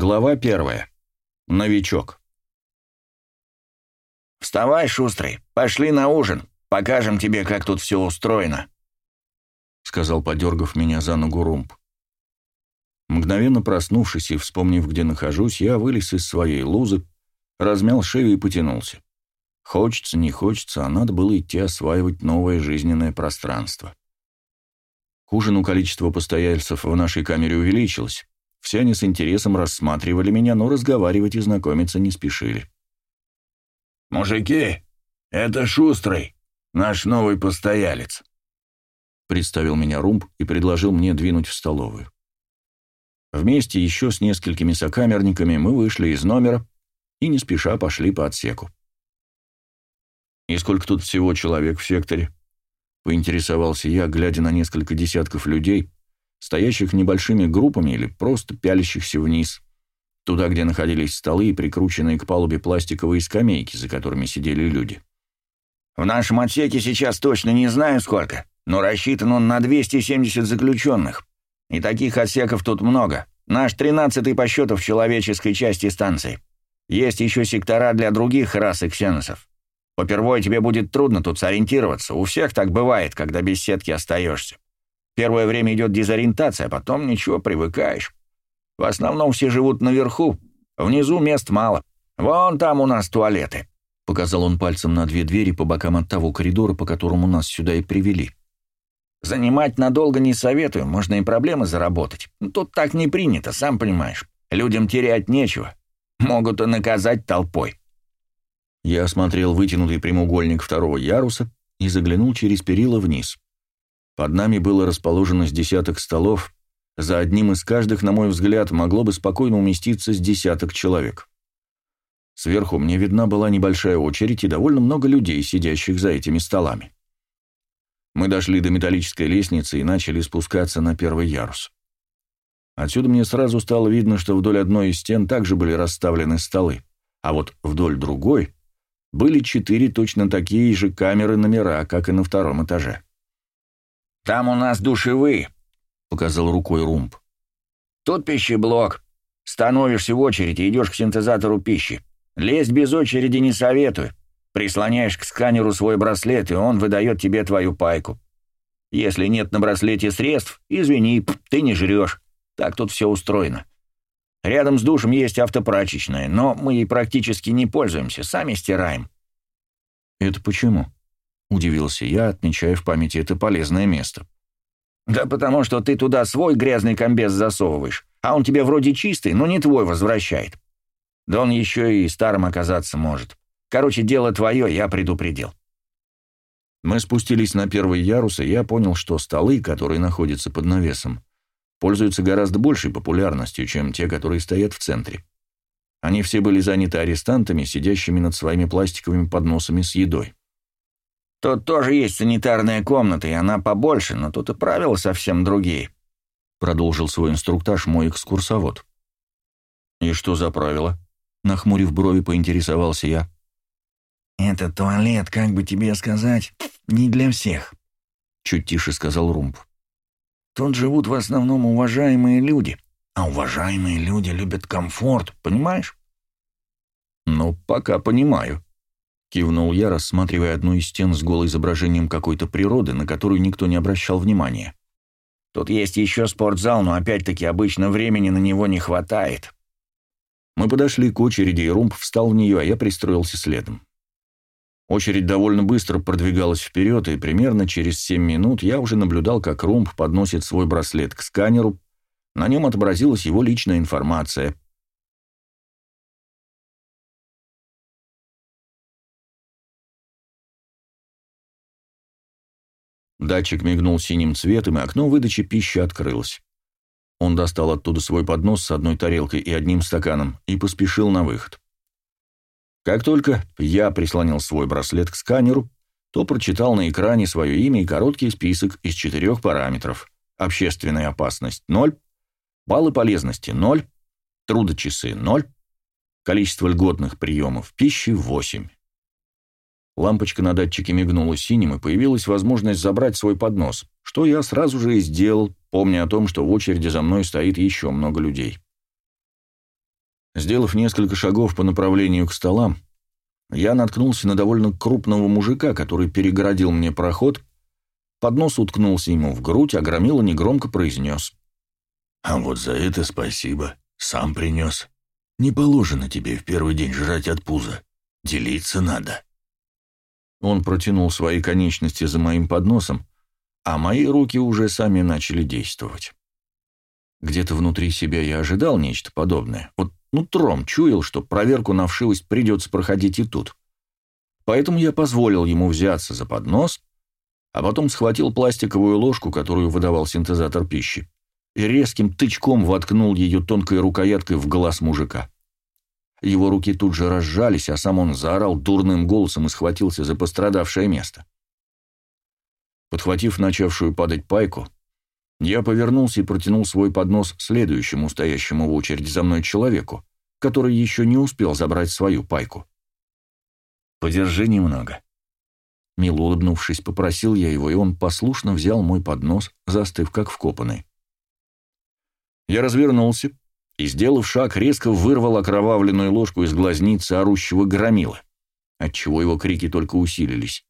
Глава первая. Новичок. «Вставай, шустрый, пошли на ужин, покажем тебе, как тут все устроено», — сказал, подергав меня за ногу румб. Мгновенно проснувшись и вспомнив, где нахожусь, я вылез из своей лузы, размял шею и потянулся. Хочется, не хочется, а надо было идти осваивать новое жизненное пространство. К ужину количество постояльцев в нашей камере увеличилось. Все они с интересом рассматривали меня, но разговаривать и знакомиться не спешили. «Мужики, это Шустрый, наш новый постоялец», — представил меня Румб и предложил мне двинуть в столовую. Вместе еще с несколькими сокамерниками мы вышли из номера и не спеша пошли по отсеку. «И сколько тут всего человек в секторе?» — поинтересовался я, глядя на несколько десятков людей, стоящих небольшими группами или просто пялящихся вниз, туда, где находились столы и прикрученные к палубе пластиковые скамейки, за которыми сидели люди. «В нашем отсеке сейчас точно не знаю сколько, но рассчитан он на 270 заключенных. И таких отсеков тут много. Наш тринадцатый по счету в человеческой части станции. Есть еще сектора для других рас и ксеносов. Попервой тебе будет трудно тут сориентироваться. У всех так бывает, когда без сетки остаешься. Первое время идет дезориентация, потом ничего, привыкаешь. В основном все живут наверху, внизу мест мало. Вон там у нас туалеты». Показал он пальцем на две двери по бокам от того коридора, по которому нас сюда и привели. Занимать надолго не советую, можно и проблемы заработать. Тут так не принято, сам понимаешь. Людям терять нечего. Могут и наказать толпой. Я осмотрел вытянутый прямоугольник второго яруса и заглянул через перила вниз. Под нами было расположено с десяток столов, за одним из каждых, на мой взгляд, могло бы спокойно уместиться с десяток человек. Сверху мне видна была небольшая очередь и довольно много людей, сидящих за этими столами. Мы дошли до металлической лестницы и начали спускаться на первый ярус. Отсюда мне сразу стало видно, что вдоль одной из стен также были расставлены столы, а вот вдоль другой были четыре точно такие же камеры-номера, как и на втором этаже. «Там у нас душевые», — показал рукой Румб. «Тут пищеблок. Становишься в очередь и идешь к синтезатору пищи. Лезть без очереди не советую. Прислоняешь к сканеру свой браслет, и он выдает тебе твою пайку. Если нет на браслете средств, извини, ты не жрешь. Так тут все устроено. Рядом с душем есть автопрачечная, но мы ей практически не пользуемся, сами стираем». «Это почему?» — удивился я, отмечая в памяти это полезное место. «Да потому что ты туда свой грязный комбез засовываешь, а он тебе вроде чистый, но не твой возвращает. Да он еще и старым оказаться может. Короче, дело твое, я предупредил». Мы спустились на первый ярус, и я понял, что столы, которые находятся под навесом, пользуются гораздо большей популярностью, чем те, которые стоят в центре. Они все были заняты арестантами, сидящими над своими пластиковыми подносами с едой. «Тут тоже есть санитарная комната, и она побольше, но тут и правила совсем другие», — продолжил свой инструктаж мой экскурсовод. «И что за правила?» — нахмурив брови, поинтересовался я. «Это туалет, как бы тебе сказать, не для всех», — чуть тише сказал Румб. «Тут живут в основном уважаемые люди, а уважаемые люди любят комфорт, понимаешь?» «Ну, пока понимаю», — кивнул я, рассматривая одну из стен с голым изображением какой-то природы, на которую никто не обращал внимания. «Тут есть еще спортзал, но опять-таки обычно времени на него не хватает». Мы подошли к очереди, и Румб встал в нее, а я пристроился следом. Очередь довольно быстро продвигалась вперед, и примерно через 7 минут я уже наблюдал, как Румб подносит свой браслет к сканеру. На нем отобразилась его личная информация. Датчик мигнул синим цветом, и окно выдачи пищи открылось. Он достал оттуда свой поднос с одной тарелкой и одним стаканом и поспешил на выход. Как только я прислонил свой браслет к сканеру, то прочитал на экране свое имя и короткий список из четырех параметров. Общественная опасность – 0, баллы полезности – 0, трудочасы – 0, количество льготных приемов пищи – 8. Лампочка на датчике мигнула синим, и появилась возможность забрать свой поднос, что я сразу же и сделал, помня о том, что в очереди за мной стоит еще много людей. Сделав несколько шагов по направлению к столам, я наткнулся на довольно крупного мужика, который перегородил мне проход, поднос уткнулся ему в грудь, а громила негромко произнес. «А вот за это спасибо. Сам принес. Не положено тебе в первый день жрать от пуза. Делиться надо». Он протянул свои конечности за моим подносом, а мои руки уже сами начали действовать. Где-то внутри себя я ожидал нечто подобное. Вот нутром чуял, что проверку на вшивость придется проходить и тут. Поэтому я позволил ему взяться за поднос, а потом схватил пластиковую ложку, которую выдавал синтезатор пищи, и резким тычком воткнул ее тонкой рукояткой в глаз мужика. Его руки тут же разжались, а сам он заорал дурным голосом и схватился за пострадавшее место. Подхватив начавшую падать пайку, я повернулся и протянул свой поднос следующему стоящему в очереди за мной человеку, который еще не успел забрать свою пайку. «Подержи немного». Мило улыбнувшись, попросил я его, и он послушно взял мой поднос, застыв как вкопанный. Я развернулся и, сделав шаг, резко вырвал окровавленную ложку из глазницы орущего громила, отчего его крики только усилились.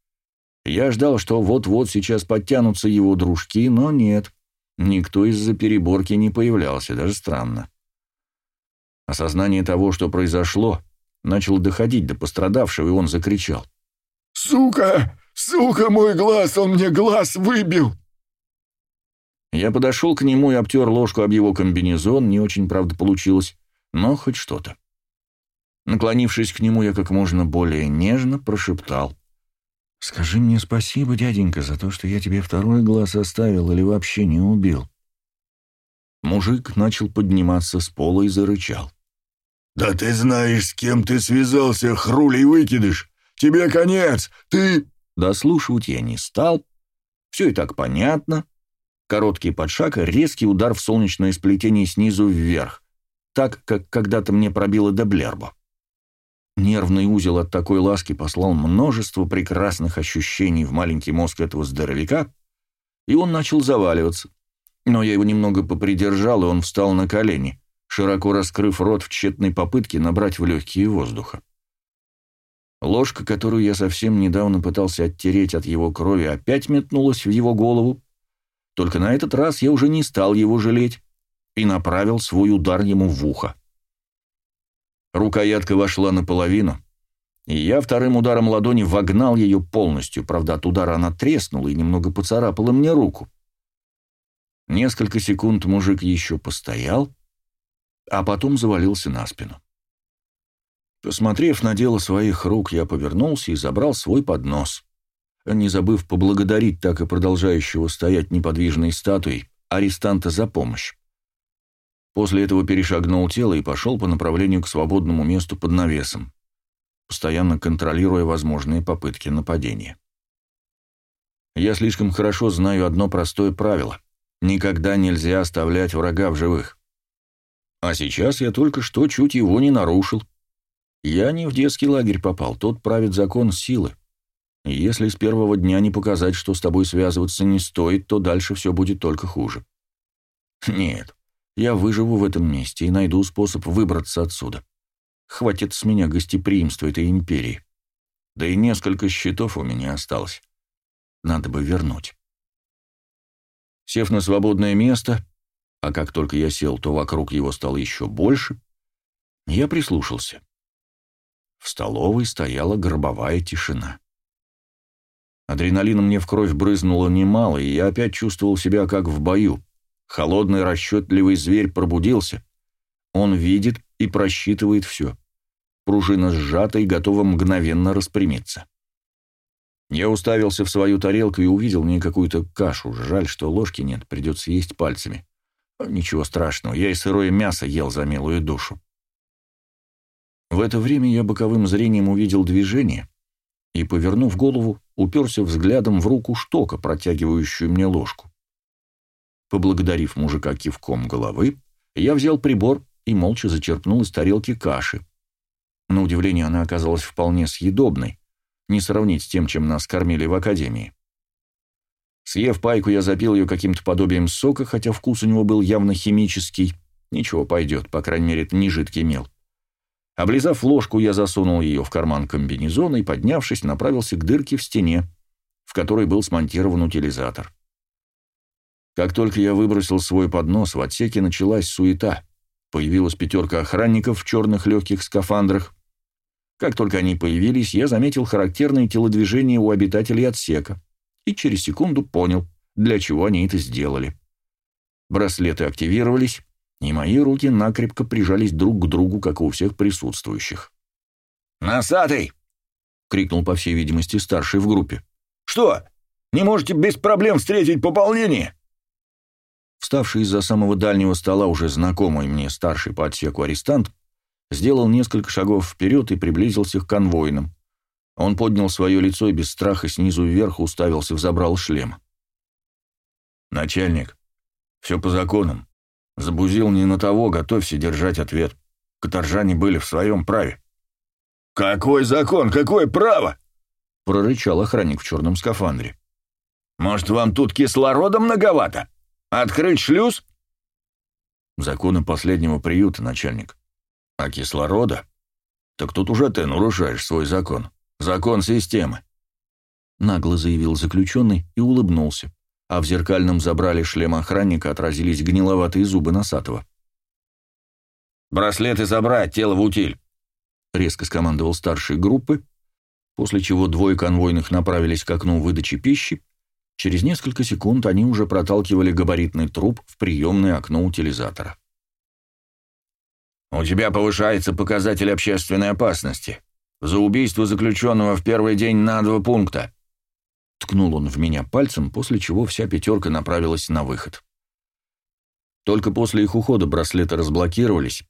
Я ждал, что вот-вот сейчас подтянутся его дружки, но нет. Никто из-за переборки не появлялся, даже странно. Осознание того, что произошло, начало доходить до пострадавшего, и он закричал. «Сука! Сука, мой глаз! Он мне глаз выбил!» Я подошел к нему и обтер ложку об его комбинезон, не очень, правда, получилось, но хоть что-то. Наклонившись к нему, я как можно более нежно прошептал. «Скажи мне спасибо, дяденька, за то, что я тебе второй глаз оставил или вообще не убил». Мужик начал подниматься с пола и зарычал. «Да ты знаешь, с кем ты связался, хрулей выкидыш! Тебе конец! Ты...» Дослушивать я не стал. Все и так понятно. Короткий подшаг, резкий удар в солнечное сплетение снизу вверх, так, как когда-то мне пробило до блербо. Нервный узел от такой ласки послал множество прекрасных ощущений в маленький мозг этого здоровяка, и он начал заваливаться. Но я его немного попридержал, и он встал на колени, широко раскрыв рот в тщетной попытке набрать в легкие воздуха. Ложка, которую я совсем недавно пытался оттереть от его крови, опять метнулась в его голову, только на этот раз я уже не стал его жалеть и направил свой удар ему в ухо. Рукоятка вошла наполовину, и я вторым ударом ладони вогнал ее полностью, правда, от удара она треснула и немного поцарапала мне руку. Несколько секунд мужик еще постоял, а потом завалился на спину. Посмотрев на дело своих рук, я повернулся и забрал свой поднос, не забыв поблагодарить так и продолжающего стоять неподвижной статуей арестанта за помощь. После этого перешагнул тело и пошел по направлению к свободному месту под навесом, постоянно контролируя возможные попытки нападения. Я слишком хорошо знаю одно простое правило — никогда нельзя оставлять врага в живых. А сейчас я только что чуть его не нарушил. Я не в детский лагерь попал, тот правит закон силы. Если с первого дня не показать, что с тобой связываться не стоит, то дальше все будет только хуже. Нет, я выживу в этом месте и найду способ выбраться отсюда. Хватит с меня гостеприимства этой империи. Да и несколько счетов у меня осталось. Надо бы вернуть. Сев на свободное место, а как только я сел, то вокруг его стало еще больше, я прислушался. В столовой стояла гробовая тишина. Адреналина мне в кровь брызнуло немало, и я опять чувствовал себя как в бою. Холодный расчетливый зверь пробудился. Он видит и просчитывает все. Пружина сжата и готова мгновенно распрямиться. Я уставился в свою тарелку и увидел мне какую-то кашу. Жаль, что ложки нет, придется есть пальцами. Ничего страшного, я и сырое мясо ел за милую душу. В это время я боковым зрением увидел движение и, повернув голову, уперся взглядом в руку штока, протягивающую мне ложку. Поблагодарив мужика кивком головы, я взял прибор и молча зачерпнул из тарелки каши. На удивление, она оказалась вполне съедобной, не сравнить с тем, чем нас кормили в академии. Съев пайку, я запил ее каким-то подобием сока, хотя вкус у него был явно химический. Ничего, пойдет, по крайней мере, это не жидкий мел. Облизав ложку, я засунул ее в карман комбинезона и, поднявшись, направился к дырке в стене, в которой был смонтирован утилизатор. Как только я выбросил свой поднос, в отсеке началась суета. Появилась пятерка охранников в черных легких скафандрах. Как только они появились, я заметил характерные телодвижения у обитателей отсека и через секунду понял, для чего они это сделали. Браслеты активировались, и мои руки накрепко прижались друг к другу, как у всех присутствующих. «Носатый!» — крикнул, по всей видимости, старший в группе. «Что? Не можете без проблем встретить пополнение?» Вставший из-за самого дальнего стола уже знакомый мне старший по отсеку арестант сделал несколько шагов вперед и приблизился к конвойным. Он поднял свое лицо и без страха снизу вверх уставился в забрал шлема. «Начальник, все по законам. Забузил не на того, готовься держать ответ. Каторжане были в своем праве». «Какой закон? Какое право?» — прорычал охранник в черном скафандре. «Может, вам тут кислорода многовато? Открыть шлюз?» «Законы последнего приюта, начальник. А кислорода? Так тут уже ты нарушаешь свой закон. Закон системы». Нагло заявил заключенный и улыбнулся а в зеркальном забрали шлем охранника отразились гниловатые зубы Носатого. «Браслеты забрать, тело в утиль!» — резко скомандовал старший группы, после чего двое конвойных направились к окну выдачи пищи. Через несколько секунд они уже проталкивали габаритный труп в приемное окно утилизатора. «У тебя повышается показатель общественной опасности. За убийство заключенного в первый день на два пункта», Ткнул он в меня пальцем, после чего вся пятерка направилась на выход. Только после их ухода браслеты разблокировались,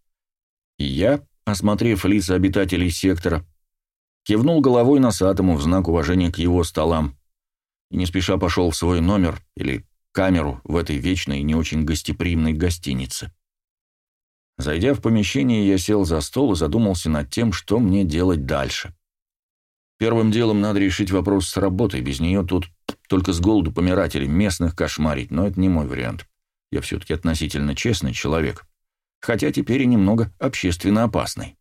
и я, осмотрев лица обитателей сектора, кивнул головой носатому в знак уважения к его столам и не спеша пошел в свой номер или камеру в этой вечной и не очень гостеприимной гостинице. Зайдя в помещение, я сел за стол и задумался над тем, что мне делать дальше. Первым делом надо решить вопрос с работой, без нее тут только с голоду помирать или местных кошмарить, но это не мой вариант. Я все-таки относительно честный человек, хотя теперь и немного общественно опасный.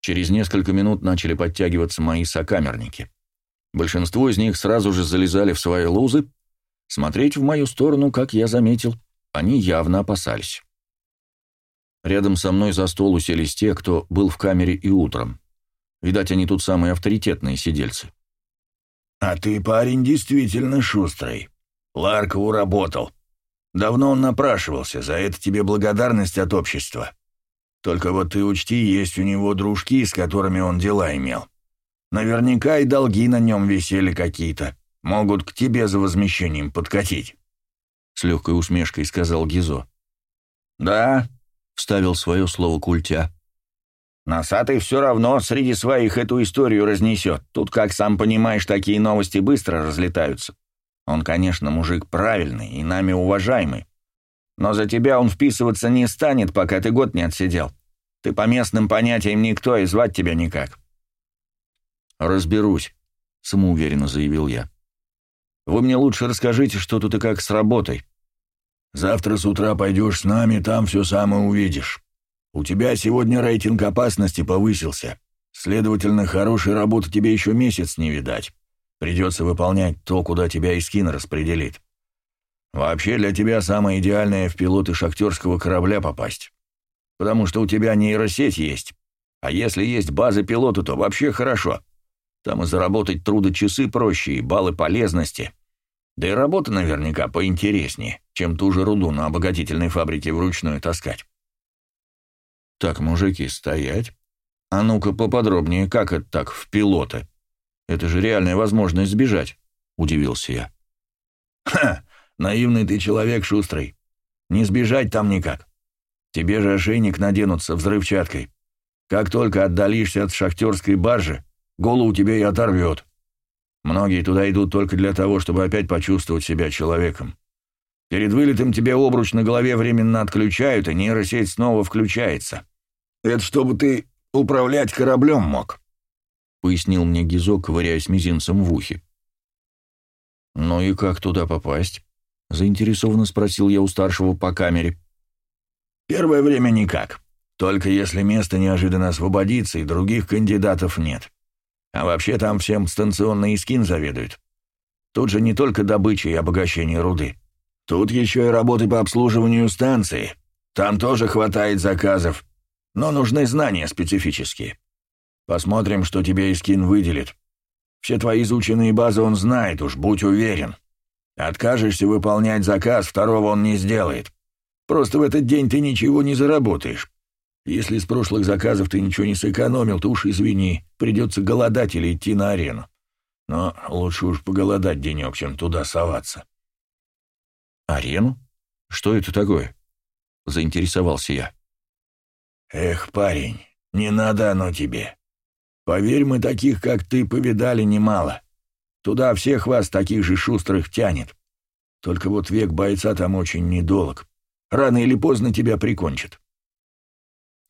Через несколько минут начали подтягиваться мои сокамерники. Большинство из них сразу же залезали в свои лузы. Смотреть в мою сторону, как я заметил, они явно опасались. Рядом со мной за стол уселись те, кто был в камере и утром. Видать, они тут самые авторитетные сидельцы. «А ты, парень, действительно шустрый. Ларкову работал. Давно он напрашивался, за это тебе благодарность от общества. Только вот ты учти, есть у него дружки, с которыми он дела имел. Наверняка и долги на нем висели какие-то. Могут к тебе за возмещением подкатить». С легкой усмешкой сказал Гизо. «Да», — вставил свое слово культя. Носатый все равно среди своих эту историю разнесет. Тут, как сам понимаешь, такие новости быстро разлетаются. Он, конечно, мужик правильный и нами уважаемый. Но за тебя он вписываться не станет, пока ты год не отсидел. Ты по местным понятиям никто, и звать тебя никак. «Разберусь», — самоуверенно заявил я. «Вы мне лучше расскажите, что тут и как с работой». «Завтра с утра пойдешь с нами, там все самое увидишь». У тебя сегодня рейтинг опасности повысился. Следовательно, хорошей работы тебе еще месяц не видать. Придется выполнять то, куда тебя Искин распределит. Вообще для тебя самое идеальное в пилоты шахтерского корабля попасть. Потому что у тебя нейросеть есть. А если есть база пилота, то вообще хорошо. Там и заработать трудочасы проще, и баллы полезности. Да и работа наверняка поинтереснее, чем ту же руду на обогатительной фабрике вручную таскать. «Так, мужики, стоять. А ну-ка поподробнее, как это так, в пилоты? Это же реальная возможность сбежать», — удивился я. «Ха! Наивный ты человек, шустрый. Не сбежать там никак. Тебе же ошейник наденут со взрывчаткой. Как только отдалишься от шахтерской баржи, голову тебе и оторвет. Многие туда идут только для того, чтобы опять почувствовать себя человеком. Перед вылетом тебе обруч на голове временно отключают, и нейросеть снова включается. Это чтобы ты управлять кораблем мог», — пояснил мне Гизо, ковыряясь мизинцем в ухе. «Ну и как туда попасть?» — заинтересованно спросил я у старшего по камере. «Первое время никак. Только если место неожиданно освободится и других кандидатов нет. А вообще там всем станционный скин заведует. Тут же не только добыча и обогащение руды. Тут еще и работы по обслуживанию станции. Там тоже хватает заказов, но нужны знания специфические. Посмотрим, что тебе Искин выделит. Все твои изученные базы он знает, уж будь уверен. Откажешься выполнять заказ, второго он не сделает. Просто в этот день ты ничего не заработаешь. Если с прошлых заказов ты ничего не сэкономил, то уж извини, придется голодать или идти на арену. Но лучше уж поголодать денек, чем туда соваться. «Арену? Что это такое?» — заинтересовался я. «Эх, парень, не надо оно тебе. Поверь, мы таких, как ты, повидали немало. Туда всех вас, таких же шустрых, тянет. Только вот век бойца там очень недолг. Рано или поздно тебя прикончат».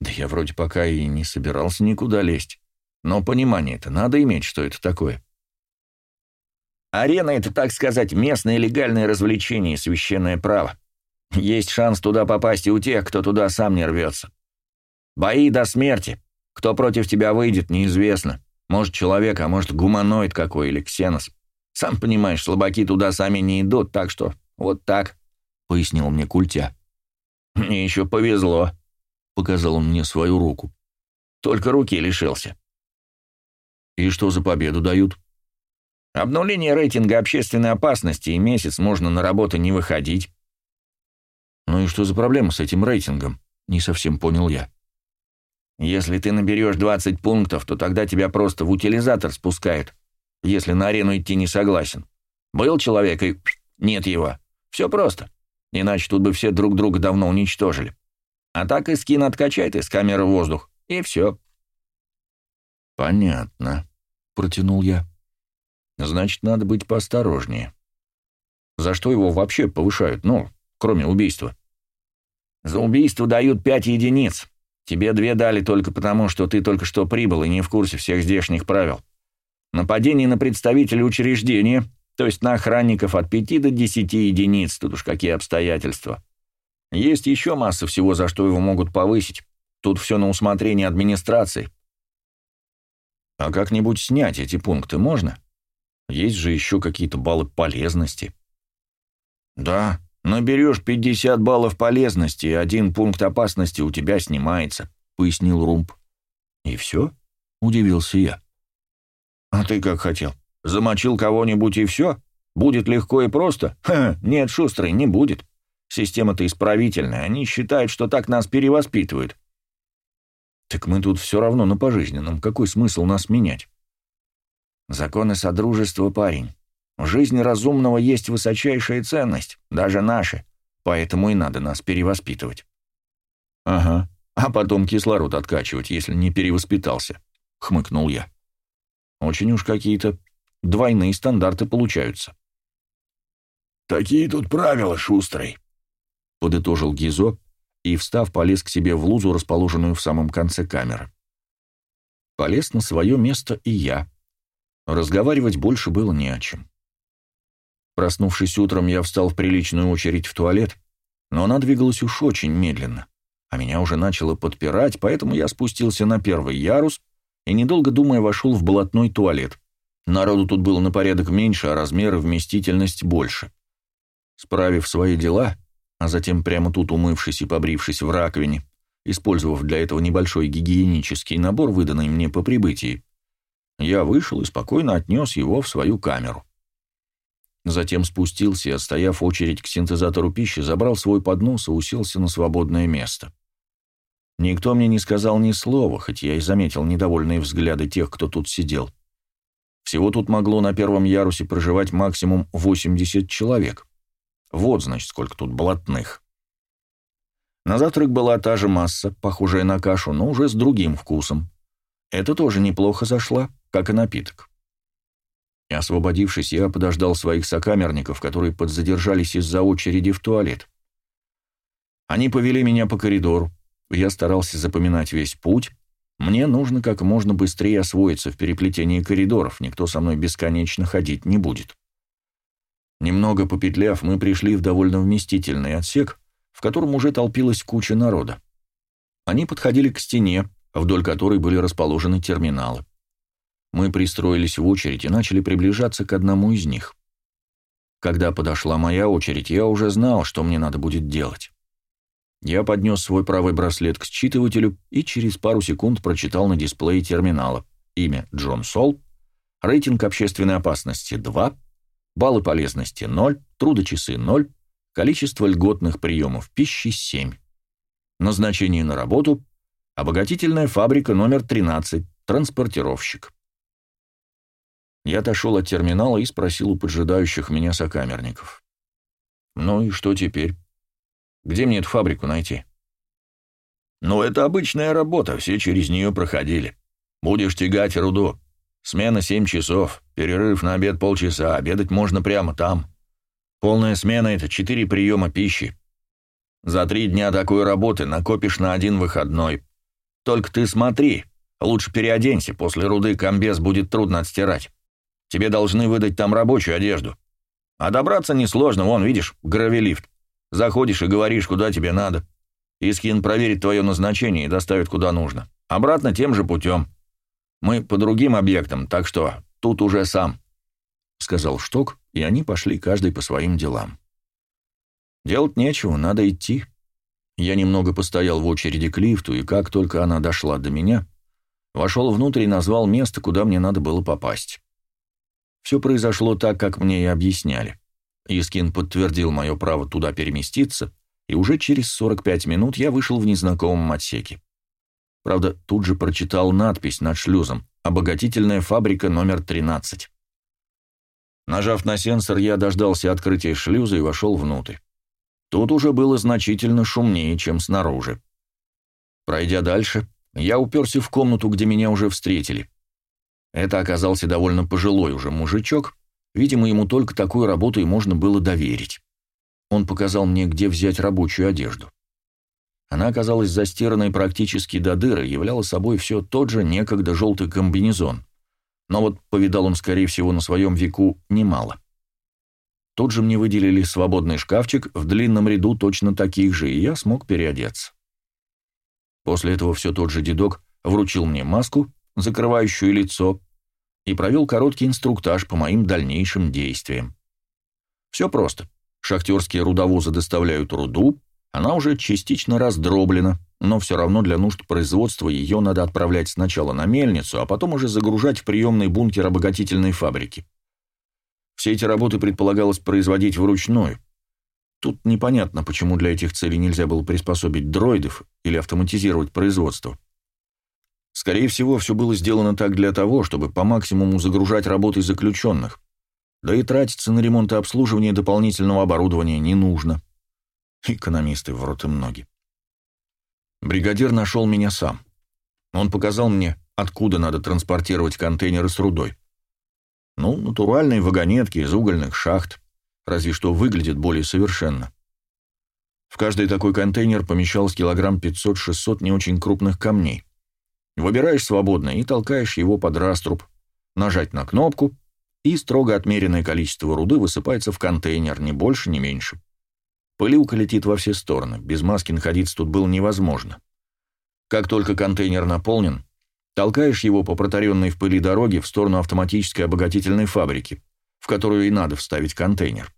«Да я вроде пока и не собирался никуда лезть. Но понимание-то надо иметь, что это такое». Арена — это, так сказать, местное легальное развлечение и священное право. Есть шанс туда попасть и у тех, кто туда сам не рвется. Бои до смерти. Кто против тебя выйдет, неизвестно. Может, человек, а может, гуманоид какой или ксенос. Сам понимаешь, слабаки туда сами не идут, так что вот так, — пояснил мне Культя. Мне еще повезло, — показал он мне свою руку. Только руки лишился. И что за победу дают? Обновление рейтинга общественной опасности, и месяц можно на работу не выходить. Ну и что за проблема с этим рейтингом? Не совсем понял я. Если ты наберешь 20 пунктов, то тогда тебя просто в утилизатор спускают, если на арену идти не согласен. Был человек и нет его. Все просто. Иначе тут бы все друг друга давно уничтожили. А так и скин откачает из камеры воздух, и все. «Понятно», — протянул я. Значит, надо быть поосторожнее. За что его вообще повышают, ну, кроме убийства? За убийство дают пять единиц. Тебе две дали только потому, что ты только что прибыл и не в курсе всех здешних правил. Нападение на представителя учреждения, то есть на охранников от пяти до десяти единиц, тут уж какие обстоятельства. Есть еще масса всего, за что его могут повысить. Тут все на усмотрение администрации. А как-нибудь снять эти пункты можно? Есть же еще какие-то баллы полезности. Да, наберешь 50 баллов полезности, и один пункт опасности у тебя снимается, пояснил Румб. И все? Удивился я. А ты как хотел? Замочил кого-нибудь и все? Будет легко и просто? Ха, нет, шустрый, не будет. Система-то исправительная, они считают, что так нас перевоспитывают. Так мы тут все равно на пожизненном, какой смысл нас менять? Законы Содружества, парень. В жизни разумного есть высочайшая ценность, даже наши, поэтому и надо нас перевоспитывать. Ага, а потом кислород откачивать, если не перевоспитался, хмыкнул я. Очень уж какие-то двойные стандарты получаются. Такие тут правила, шустрый, подытожил Гизо и, встав, полез к себе в лузу, расположенную в самом конце камеры. Полез на свое место и я. Разговаривать больше было не о чем. Проснувшись утром, я встал в приличную очередь в туалет, но она двигалась уж очень медленно, а меня уже начало подпирать, поэтому я спустился на первый ярус и, недолго думая, вошел в болотной туалет. Народу тут было на порядок меньше, а размеры вместительность больше. Справив свои дела, а затем прямо тут умывшись и побрившись в раковине, использовав для этого небольшой гигиенический набор, выданный мне по прибытии, я вышел и спокойно отнес его в свою камеру. Затем спустился и, отстояв очередь к синтезатору пищи, забрал свой поднос и уселся на свободное место. Никто мне не сказал ни слова, хоть я и заметил недовольные взгляды тех, кто тут сидел. Всего тут могло на первом ярусе проживать максимум 80 человек. Вот, значит, сколько тут блатных. На завтрак была та же масса, похожая на кашу, но уже с другим вкусом. Это тоже неплохо зашло как и напиток. Освободившись, я подождал своих сокамерников, которые подзадержались из-за очереди в туалет. Они повели меня по коридору, я старался запоминать весь путь. Мне нужно как можно быстрее освоиться в переплетении коридоров, никто со мной бесконечно ходить не будет. Немного попетляв, мы пришли в довольно вместительный отсек, в котором уже толпилась куча народа. Они подходили к стене, вдоль которой были расположены терминалы. Мы пристроились в очередь и начали приближаться к одному из них. Когда подошла моя очередь, я уже знал, что мне надо будет делать. Я поднес свой правый браслет к считывателю и через пару секунд прочитал на дисплее терминала имя Джон Сол, рейтинг общественной опасности 2, баллы полезности 0, трудочасы 0, количество льготных приемов пищи 7. Назначение на работу – обогатительная фабрика номер 13, транспортировщик. Я отошел от терминала и спросил у поджидающих меня сокамерников. «Ну и что теперь? Где мне эту фабрику найти?» «Ну, это обычная работа, все через нее проходили. Будешь тягать руду. Смена семь часов, перерыв на обед полчаса, обедать можно прямо там. Полная смена — это четыре приема пищи. За три дня такой работы накопишь на один выходной. Только ты смотри, лучше переоденься, после руды комбез будет трудно отстирать. Тебе должны выдать там рабочую одежду. А добраться несложно, вон, видишь, гравелифт. Заходишь и говоришь, куда тебе надо. Искин проверит твое назначение и доставит куда нужно. Обратно тем же путем. Мы по другим объектам, так что тут уже сам», — сказал Шток, и они пошли каждый по своим делам. Делать нечего, надо идти. Я немного постоял в очереди к лифту, и как только она дошла до меня, вошел внутрь и назвал место, куда мне надо было попасть. Все произошло так, как мне и объясняли. Искин подтвердил мое право туда переместиться, и уже через 45 минут я вышел в незнакомом отсеке. Правда, тут же прочитал надпись над шлюзом «Обогатительная фабрика номер 13». Нажав на сенсор, я дождался открытия шлюза и вошел внутрь. Тут уже было значительно шумнее, чем снаружи. Пройдя дальше, я уперся в комнату, где меня уже встретили. Это оказался довольно пожилой уже мужичок, видимо, ему только такую работу и можно было доверить. Он показал мне, где взять рабочую одежду. Она оказалась застиранной практически до дыры, являла собой все тот же некогда желтый комбинезон. Но вот повидал он, скорее всего, на своем веку немало. Тут же мне выделили свободный шкафчик в длинном ряду точно таких же, и я смог переодеться. После этого все тот же дедок вручил мне маску, закрывающую лицо, и провел короткий инструктаж по моим дальнейшим действиям. Все просто. Шахтерские рудовозы доставляют руду, она уже частично раздроблена, но все равно для нужд производства ее надо отправлять сначала на мельницу, а потом уже загружать в приемный бункер обогатительной фабрики. Все эти работы предполагалось производить вручную. Тут непонятно, почему для этих целей нельзя было приспособить дроидов или автоматизировать производство. Скорее всего, все было сделано так для того, чтобы по максимуму загружать работы заключенных. Да и тратиться на ремонт и обслуживание дополнительного оборудования не нужно. Экономисты в рот и ноги. Бригадир нашел меня сам. Он показал мне, откуда надо транспортировать контейнеры с рудой. Ну, натуральные вагонетки из угольных шахт, разве что выглядят более совершенно. В каждый такой контейнер помещалось килограмм 500-600 не очень крупных камней. Выбираешь свободно и толкаешь его под раструб, нажать на кнопку, и строго отмеренное количество руды высыпается в контейнер, ни больше, ни меньше. Пылилка летит во все стороны, без маски находиться тут было невозможно. Как только контейнер наполнен, толкаешь его по протаренной в пыли дороге в сторону автоматической обогатительной фабрики, в которую и надо вставить контейнер.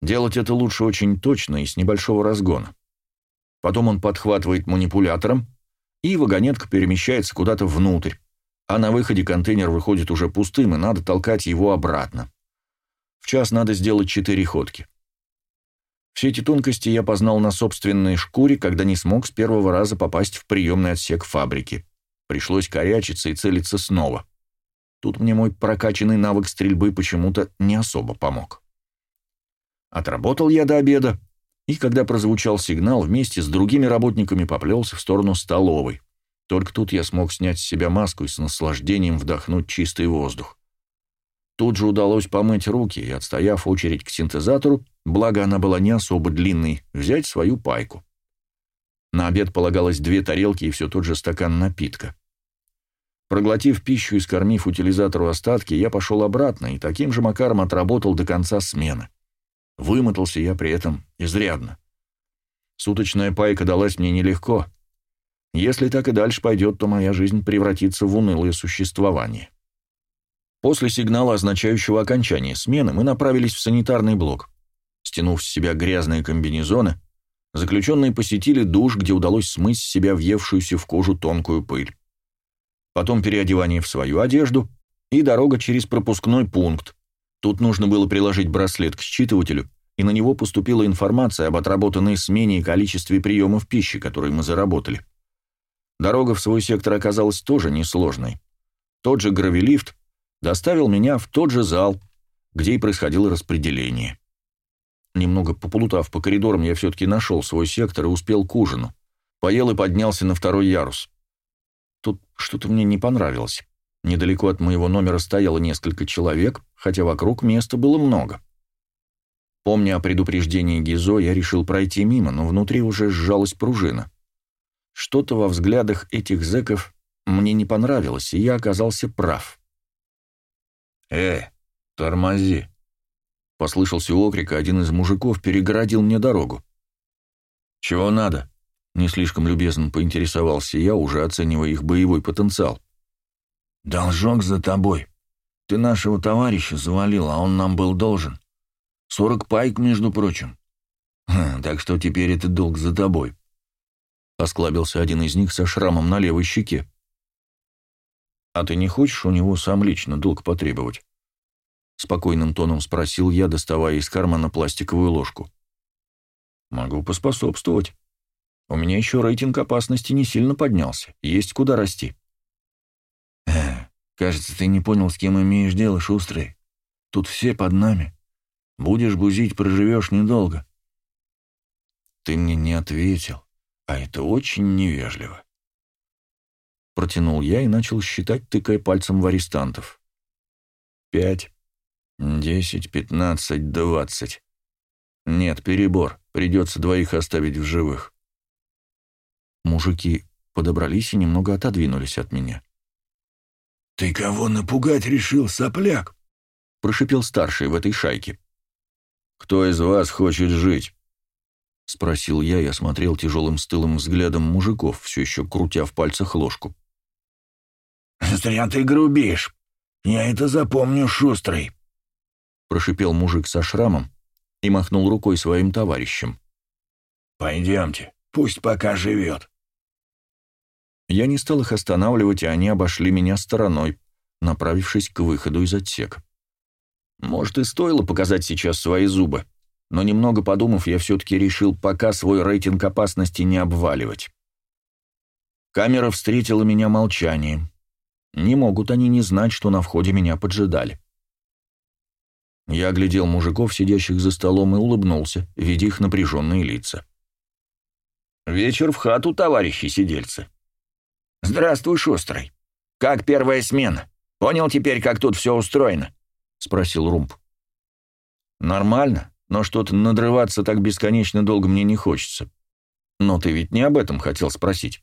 Делать это лучше очень точно и с небольшого разгона. Потом он подхватывает манипулятором, и вагонетка перемещается куда-то внутрь, а на выходе контейнер выходит уже пустым, и надо толкать его обратно. В час надо сделать четыре ходки. Все эти тонкости я познал на собственной шкуре, когда не смог с первого раза попасть в приемный отсек фабрики. Пришлось корячиться и целиться снова. Тут мне мой прокачанный навык стрельбы почему-то не особо помог. Отработал я до обеда, и когда прозвучал сигнал, вместе с другими работниками поплелся в сторону столовой. Только тут я смог снять с себя маску и с наслаждением вдохнуть чистый воздух. Тут же удалось помыть руки и, отстояв очередь к синтезатору, благо она была не особо длинной, взять свою пайку. На обед полагалось две тарелки и все тот же стакан напитка. Проглотив пищу и скормив утилизатору остатки, я пошел обратно и таким же макаром отработал до конца смены. Вымотался я при этом изрядно. Суточная пайка далась мне нелегко. Если так и дальше пойдет, то моя жизнь превратится в унылое существование. После сигнала, означающего окончание смены, мы направились в санитарный блок. Стянув с себя грязные комбинезоны, заключенные посетили душ, где удалось смыть с себя въевшуюся в кожу тонкую пыль. Потом переодевание в свою одежду и дорога через пропускной пункт. Тут нужно было приложить браслет к считывателю, и на него поступила информация об отработанной смене и количестве приемов пищи, которые мы заработали. Дорога в свой сектор оказалась тоже несложной. Тот же гравилифт доставил меня в тот же зал, где и происходило распределение. Немного поплутав по коридорам, я все-таки нашел свой сектор и успел к ужину. Поел и поднялся на второй ярус. Тут что-то мне не понравилось. Недалеко от моего номера стояло несколько человек, хотя вокруг места было много. Помня о предупреждении Гизо, я решил пройти мимо, но внутри уже сжалась пружина. Что-то во взглядах этих зэков мне не понравилось, и я оказался прав. «Э, тормози!» Послышался окрик, и один из мужиков перегородил мне дорогу. «Чего надо?» — не слишком любезно поинтересовался я, уже оценивая их боевой потенциал. «Должок за тобой. Ты нашего товарища завалил, а он нам был должен. Сорок пайк, между прочим. Хм, так что теперь этот долг за тобой». Осклабился один из них со шрамом на левой щеке. «А ты не хочешь у него сам лично долг потребовать?» Спокойным тоном спросил я, доставая из кармана пластиковую ложку. «Могу поспособствовать. У меня еще рейтинг опасности не сильно поднялся. Есть куда расти». Э, «Кажется, ты не понял, с кем имеешь дело, шустрый. Тут все под нами. Будешь бузить, проживешь недолго». «Ты мне не ответил, а это очень невежливо». Протянул я и начал считать, тыкая пальцем в арестантов. «Пять, Десять, пятнадцать, двадцать. Нет, перебор. Придется двоих оставить в живых. Мужики подобрались и немного отодвинулись от меня. «Ты кого напугать решил, сопляк?» — прошипел старший в этой шайке. «Кто из вас хочет жить?» — спросил я и осмотрел тяжелым стылым взглядом мужиков, все еще крутя в пальцах ложку. «Зря ты грубишь. Я это запомню, шустрый», прошипел мужик со шрамом и махнул рукой своим товарищам. «Пойдемте, пусть пока живет». Я не стал их останавливать, и они обошли меня стороной, направившись к выходу из отсека. Может, и стоило показать сейчас свои зубы, но немного подумав, я все-таки решил пока свой рейтинг опасности не обваливать. Камера встретила меня молчанием. Не могут они не знать, что на входе меня поджидали. Я оглядел мужиков, сидящих за столом, и улыбнулся, видя их напряженные лица. «Вечер в хату, товарищи сидельцы!» «Здравствуй, Шустрый. Как первая смена? Понял теперь, как тут все устроено?» — спросил Румб. «Нормально, но что-то надрываться так бесконечно долго мне не хочется. Но ты ведь не об этом хотел спросить?»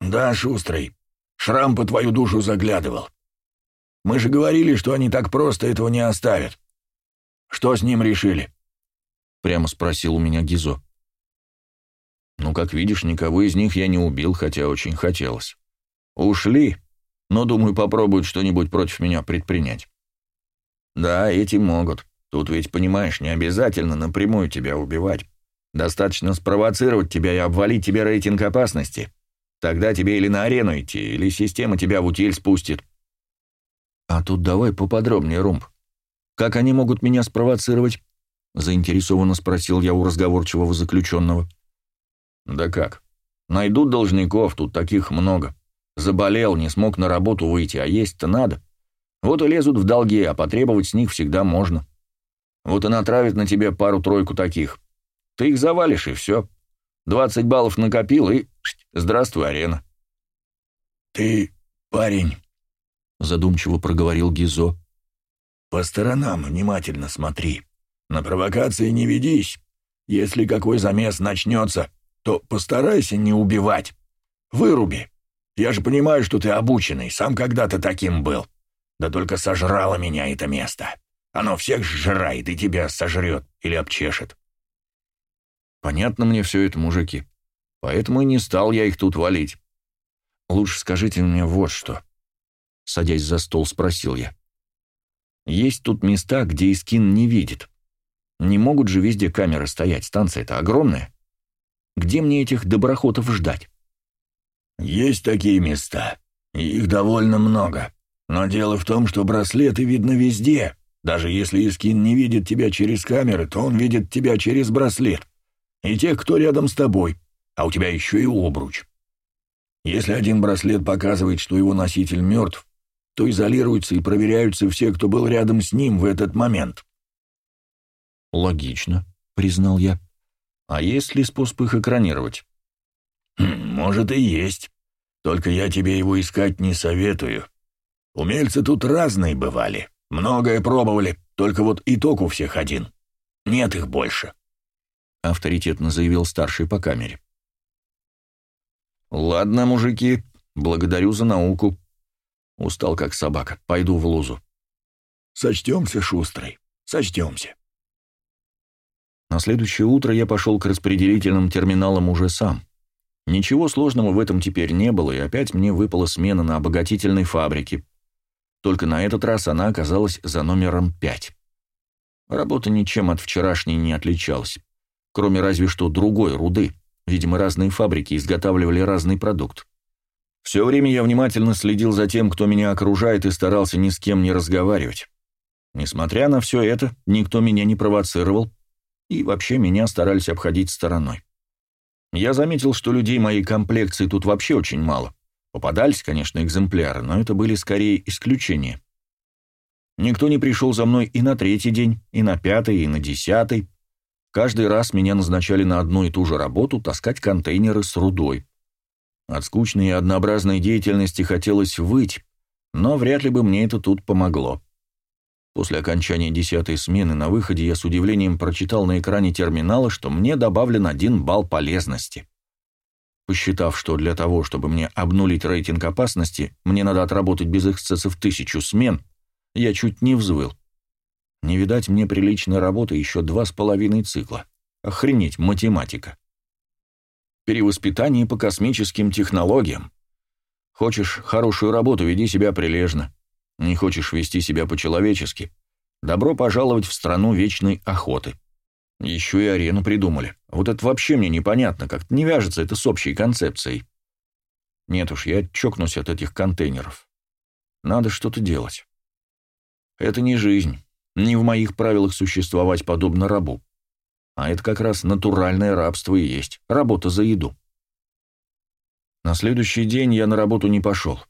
«Да, Шустрый. Шрам по твою душу заглядывал. Мы же говорили, что они так просто этого не оставят. Что с ним решили?» Прямо спросил у меня Гизо. «Ну, как видишь, никого из них я не убил, хотя очень хотелось. Ушли, но, думаю, попробуют что-нибудь против меня предпринять. Да, эти могут. Тут ведь, понимаешь, не обязательно напрямую тебя убивать. Достаточно спровоцировать тебя и обвалить тебе рейтинг опасности. Тогда тебе или на арену идти, или система тебя в утиль спустит. «А тут давай поподробнее, Румб. Как они могут меня спровоцировать?» — заинтересованно спросил я у разговорчивого заключенного. «Да как? Найдут должников, тут таких много. Заболел, не смог на работу выйти, а есть-то надо. Вот и лезут в долги, а потребовать с них всегда можно. Вот и натравят на тебя пару-тройку таких. Ты их завалишь, и все. Двадцать баллов накопил, и... Здравствуй, арена». «Ты, парень, задумчиво проговорил Гизо. «По сторонам внимательно смотри. На провокации не ведись. Если какой замес начнется, то постарайся не убивать. Выруби. Я же понимаю, что ты обученный, сам когда-то таким был. Да только сожрало меня это место. Оно всех сжирает и тебя сожрет или обчешет». «Понятно мне все это, мужики. Поэтому и не стал я их тут валить. Лучше скажите мне вот что. Садясь за стол, спросил я. Есть тут места, где Искин не видит. Не могут же везде камеры стоять, станция-то огромная. Где мне этих доброхотов ждать? Есть такие места, их довольно много. Но дело в том, что браслеты видно везде. Даже если Искин не видит тебя через камеры, то он видит тебя через браслет. И тех, кто рядом с тобой, а у тебя еще и обруч. Если один браслет показывает, что его носитель мертв, то изолируются и проверяются все, кто был рядом с ним в этот момент. «Логично», — признал я. «А есть ли способ их экранировать?» хм, «Может и есть. Только я тебе его искать не советую. Умельцы тут разные бывали, многое пробовали, только вот итог у всех один. Нет их больше», — авторитетно заявил старший по камере. «Ладно, мужики, благодарю за науку. Устал как собака, пойду в лузу». «Сочтемся, шустрый, сочтемся». На следующее утро я пошел к распределительным терминалам уже сам. Ничего сложного в этом теперь не было, и опять мне выпала смена на обогатительной фабрике. Только на этот раз она оказалась за номером 5. Работа ничем от вчерашней не отличалась, кроме разве что другой руды. Видимо, разные фабрики изготавливали разный продукт. Все время я внимательно следил за тем, кто меня окружает, и старался ни с кем не разговаривать. Несмотря на все это, никто меня не провоцировал, и вообще меня старались обходить стороной. Я заметил, что людей моей комплекции тут вообще очень мало. Попадались, конечно, экземпляры, но это были скорее исключения. Никто не пришел за мной и на третий день, и на пятый, и на десятый. Каждый раз меня назначали на одну и ту же работу таскать контейнеры с рудой. От скучной и однообразной деятельности хотелось выть, но вряд ли бы мне это тут помогло. После окончания десятой смены на выходе я с удивлением прочитал на экране терминала, что мне добавлен один балл полезности. Посчитав, что для того, чтобы мне обнулить рейтинг опасности, мне надо отработать без эксцессов тысячу смен, я чуть не взвыл. Не видать мне приличной работы еще два с половиной цикла. Охренеть, математика. Перевоспитание по космическим технологиям. Хочешь хорошую работу, веди себя прилежно. Не хочешь вести себя по-человечески. Добро пожаловать в страну вечной охоты. Еще и арену придумали. Вот это вообще мне непонятно, как-то не вяжется это с общей концепцией. Нет уж, я чокнусь от этих контейнеров. Надо что-то делать. Это не жизнь. Не в моих правилах существовать подобно рабу. А это как раз натуральное рабство и есть. Работа за еду. На следующий день я на работу не пошел.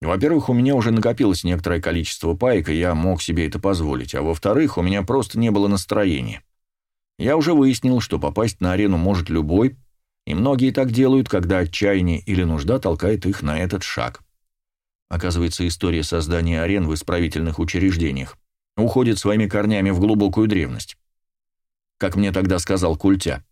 Во-первых, у меня уже накопилось некоторое количество паек, и я мог себе это позволить. А во-вторых, у меня просто не было настроения. Я уже выяснил, что попасть на арену может любой, и многие так делают, когда отчаяние или нужда толкает их на этот шаг. Оказывается, история создания арен в исправительных учреждениях уходит своими корнями в глубокую древность. Как мне тогда сказал Культя.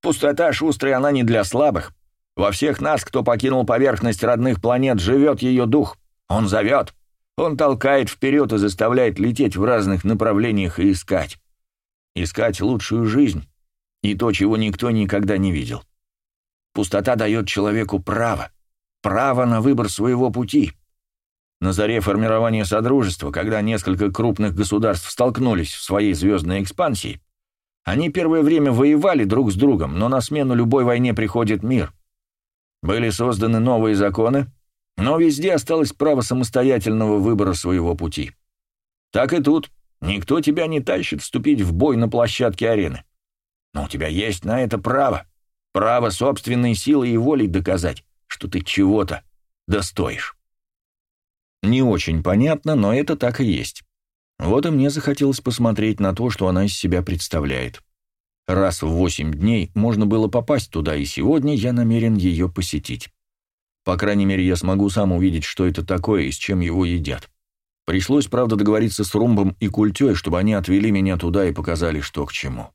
«Пустота шустрая, она не для слабых. Во всех нас, кто покинул поверхность родных планет, живет ее дух. Он зовет. Он толкает вперед и заставляет лететь в разных направлениях и искать. Искать лучшую жизнь и то, чего никто никогда не видел. Пустота дает человеку право. Право на выбор своего пути. На заре формирования Содружества, когда несколько крупных государств столкнулись в своей звездной экспансии, они первое время воевали друг с другом, но на смену любой войне приходит мир. Были созданы новые законы, но везде осталось право самостоятельного выбора своего пути. Так и тут. Никто тебя не тащит вступить в бой на площадке арены. Но у тебя есть на это право. Право собственной силой и волей доказать, что ты чего-то достоишь. Не очень понятно, но это так и есть. Вот и мне захотелось посмотреть на то, что она из себя представляет. Раз в восемь дней можно было попасть туда, и сегодня я намерен ее посетить. По крайней мере, я смогу сам увидеть, что это такое и с чем его едят. Пришлось, правда, договориться с Румбом и Культей, чтобы они отвели меня туда и показали, что к чему.